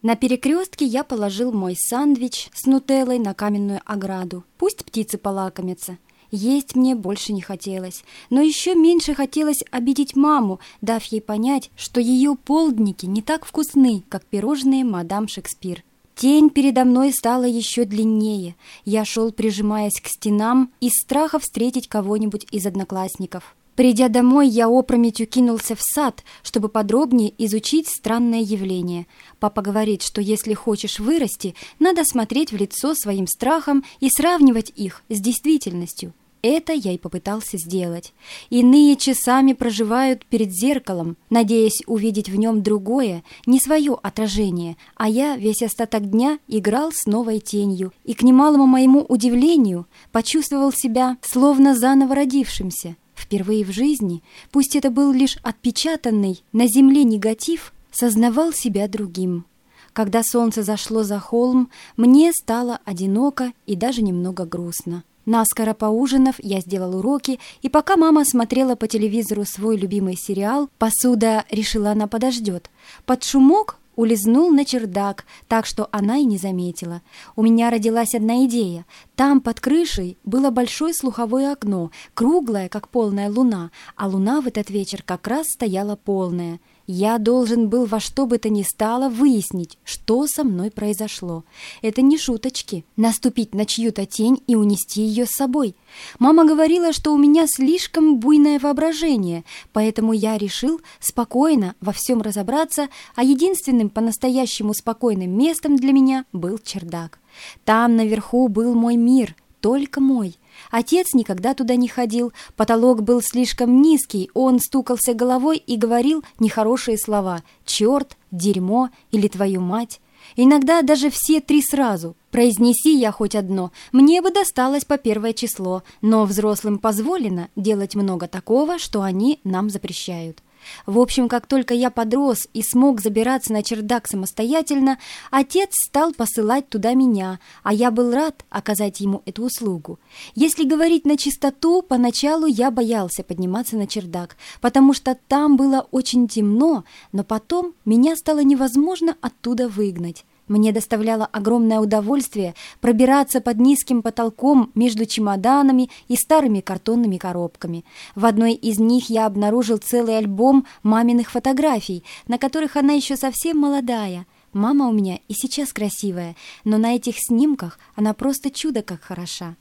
На перекрестке я положил мой сандвич с нутеллой на каменную ограду. Пусть птицы полакомятся. Есть мне больше не хотелось, но еще меньше хотелось обидеть маму, дав ей понять, что ее полдники не так вкусны, как пирожные мадам Шекспир. Тень передо мной стала еще длиннее. Я шел, прижимаясь к стенам, из страха встретить кого-нибудь из одноклассников. Придя домой, я опрометью кинулся в сад, чтобы подробнее изучить странное явление. Папа говорит, что если хочешь вырасти, надо смотреть в лицо своим страхом и сравнивать их с действительностью. Это я и попытался сделать. Иные часами проживают перед зеркалом, надеясь увидеть в нем другое, не свое отражение, а я весь остаток дня играл с новой тенью и, к немалому моему удивлению, почувствовал себя словно заново родившимся. Впервые в жизни, пусть это был лишь отпечатанный на земле негатив, сознавал себя другим. Когда солнце зашло за холм, мне стало одиноко и даже немного грустно. Наскоро поужинав, я сделал уроки, и пока мама смотрела по телевизору свой любимый сериал, посуда решила она подождет. Под шумок улизнул на чердак, так что она и не заметила. У меня родилась одна идея. Там, под крышей, было большое слуховое окно, круглое, как полная луна, а луна в этот вечер как раз стояла полная. Я должен был во что бы то ни стало выяснить, что со мной произошло. Это не шуточки. Наступить на чью-то тень и унести ее с собой. Мама говорила, что у меня слишком буйное воображение, поэтому я решил спокойно во всем разобраться, а единственным по-настоящему спокойным местом для меня был чердак. Там наверху был мой мир, только мой — Отец никогда туда не ходил, потолок был слишком низкий, он стукался головой и говорил нехорошие слова «черт», «дерьмо» или «твою мать». Иногда даже все три сразу. Произнеси я хоть одно, мне бы досталось по первое число, но взрослым позволено делать много такого, что они нам запрещают. В общем, как только я подрос и смог забираться на чердак самостоятельно, отец стал посылать туда меня, а я был рад оказать ему эту услугу. Если говорить на чистоту, поначалу я боялся подниматься на чердак, потому что там было очень темно, но потом меня стало невозможно оттуда выгнать. Мне доставляло огромное удовольствие пробираться под низким потолком между чемоданами и старыми картонными коробками. В одной из них я обнаружил целый альбом маминых фотографий, на которых она еще совсем молодая. Мама у меня и сейчас красивая, но на этих снимках она просто чудо как хороша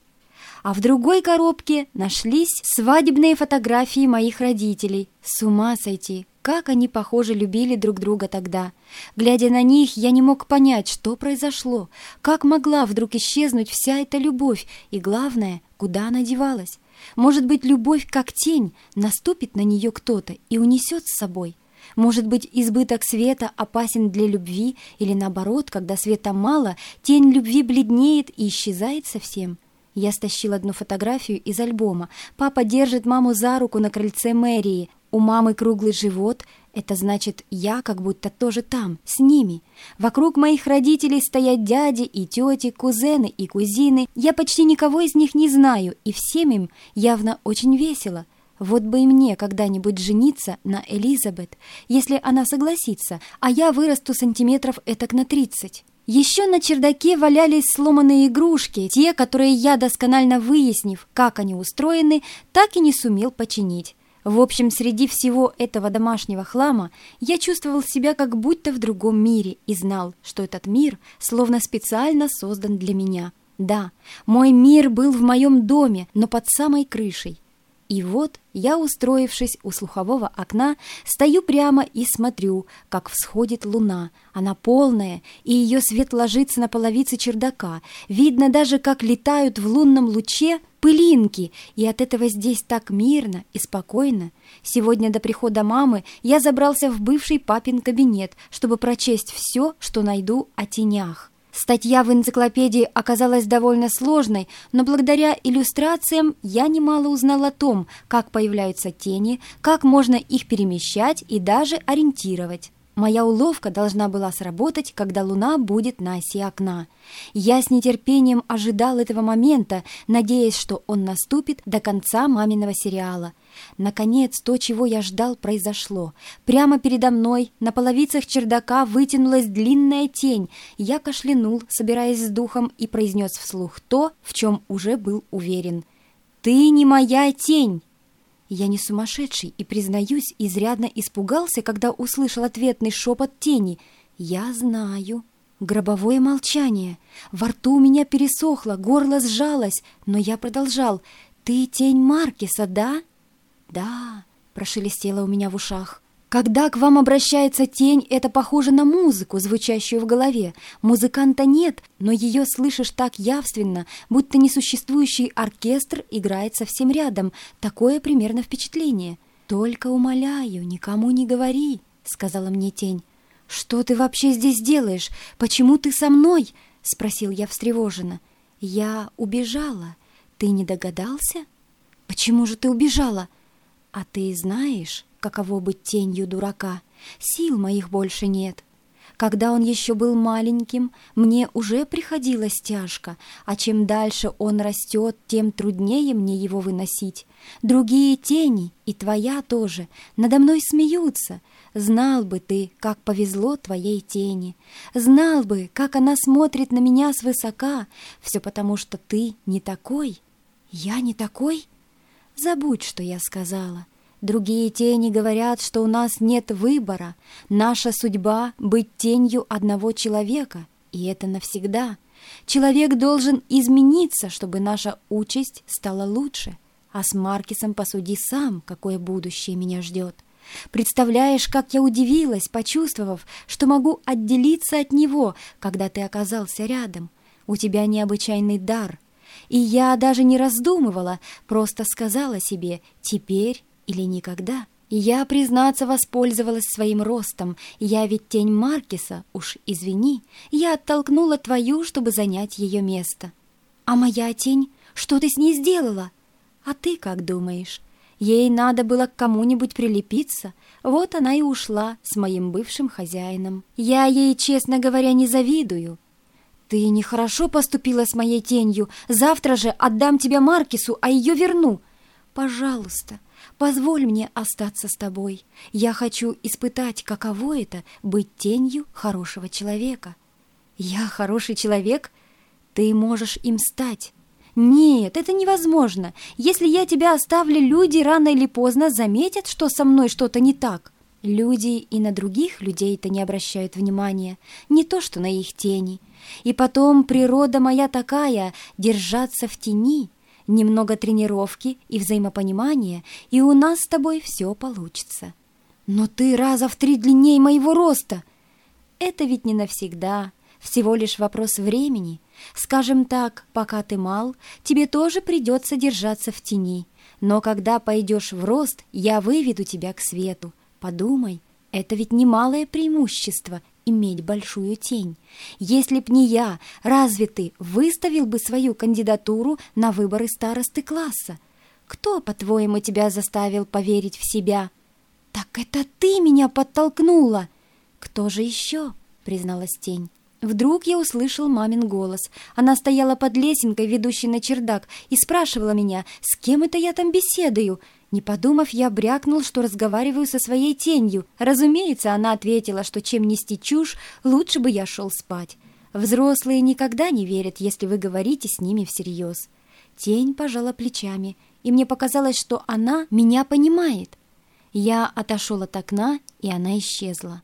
а в другой коробке нашлись свадебные фотографии моих родителей. С ума сойти! Как они, похоже, любили друг друга тогда. Глядя на них, я не мог понять, что произошло, как могла вдруг исчезнуть вся эта любовь, и, главное, куда она девалась. Может быть, любовь, как тень, наступит на нее кто-то и унесет с собой. Может быть, избыток света опасен для любви, или наоборот, когда света мало, тень любви бледнеет и исчезает совсем. Я стащил одну фотографию из альбома. Папа держит маму за руку на крыльце мэрии. У мамы круглый живот, это значит, я как будто тоже там, с ними. Вокруг моих родителей стоят дяди и тети, кузены и кузины. Я почти никого из них не знаю, и всем им явно очень весело. Вот бы и мне когда-нибудь жениться на Элизабет, если она согласится, а я вырасту сантиметров этак на тридцать. Еще на чердаке валялись сломанные игрушки, те, которые я, досконально выяснив, как они устроены, так и не сумел починить. В общем, среди всего этого домашнего хлама я чувствовал себя как будто в другом мире и знал, что этот мир словно специально создан для меня. Да, мой мир был в моем доме, но под самой крышей. И вот я, устроившись у слухового окна, стою прямо и смотрю, как всходит луна. Она полная, и ее свет ложится на половице чердака. Видно даже, как летают в лунном луче пылинки, и от этого здесь так мирно и спокойно. Сегодня до прихода мамы я забрался в бывший папин кабинет, чтобы прочесть все, что найду о тенях. Статья в энциклопедии оказалась довольно сложной, но благодаря иллюстрациям я немало узнал о том, как появляются тени, как можно их перемещать и даже ориентировать. Моя уловка должна была сработать, когда луна будет на оси окна. Я с нетерпением ожидал этого момента, надеясь, что он наступит до конца маминого сериала. Наконец, то, чего я ждал, произошло. Прямо передо мной, на половицах чердака, вытянулась длинная тень. Я кашлянул, собираясь с духом, и произнес вслух то, в чем уже был уверен. «Ты не моя тень!» Я не сумасшедший и, признаюсь, изрядно испугался, когда услышал ответный шепот тени. «Я знаю». Гробовое молчание. Во рту у меня пересохло, горло сжалось, но я продолжал. «Ты тень Маркиса, да?» «Да», — прошелестело у меня в ушах. Когда к вам обращается тень, это похоже на музыку, звучащую в голове. Музыканта нет, но ее слышишь так явственно, будто несуществующий оркестр играет совсем рядом. Такое примерно впечатление. «Только умоляю, никому не говори», — сказала мне тень. «Что ты вообще здесь делаешь? Почему ты со мной?» — спросил я встревоженно. «Я убежала. Ты не догадался?» «Почему же ты убежала?» «А ты знаешь...» каково быть тенью дурака. Сил моих больше нет. Когда он еще был маленьким, мне уже приходилось тяжко, а чем дальше он растет, тем труднее мне его выносить. Другие тени, и твоя тоже, надо мной смеются. Знал бы ты, как повезло твоей тени. Знал бы, как она смотрит на меня свысока. Все потому, что ты не такой. Я не такой? Забудь, что я сказала. Другие тени говорят, что у нас нет выбора. Наша судьба — быть тенью одного человека, и это навсегда. Человек должен измениться, чтобы наша участь стала лучше. А с Маркисом посуди сам, какое будущее меня ждет. Представляешь, как я удивилась, почувствовав, что могу отделиться от него, когда ты оказался рядом. У тебя необычайный дар. И я даже не раздумывала, просто сказала себе «теперь или никогда. я, признаться, воспользовалась своим ростом. Я ведь тень Маркиса, уж извини. Я оттолкнула твою, чтобы занять ее место. А моя тень? Что ты с ней сделала? А ты как думаешь? Ей надо было к кому-нибудь прилепиться. Вот она и ушла с моим бывшим хозяином. Я ей, честно говоря, не завидую. Ты нехорошо поступила с моей тенью. Завтра же отдам тебя Маркису, а ее верну. Пожалуйста, Позволь мне остаться с тобой. Я хочу испытать, каково это — быть тенью хорошего человека. Я хороший человек? Ты можешь им стать. Нет, это невозможно. Если я тебя оставлю, люди рано или поздно заметят, что со мной что-то не так. Люди и на других людей-то не обращают внимания, не то что на их тени. И потом природа моя такая — держаться в тени — немного тренировки и взаимопонимания, и у нас с тобой все получится. Но ты раза в три длиннее моего роста. Это ведь не навсегда, всего лишь вопрос времени. Скажем так, пока ты мал, тебе тоже придется держаться в тени. Но когда пойдешь в рост, я выведу тебя к свету. Подумай, это ведь немалое преимущество иметь большую тень. Если б не я, разве ты выставил бы свою кандидатуру на выборы старосты класса? Кто, по-твоему, тебя заставил поверить в себя? Так это ты меня подтолкнула. Кто же еще? призналась тень. Вдруг я услышал мамин голос. Она стояла под лесенкой, ведущей на чердак, и спрашивала меня, с кем это я там беседую. Не подумав, я брякнул, что разговариваю со своей тенью. Разумеется, она ответила, что чем нести чушь, лучше бы я шел спать. Взрослые никогда не верят, если вы говорите с ними всерьез. Тень пожала плечами, и мне показалось, что она меня понимает. Я отошел от окна, и она исчезла.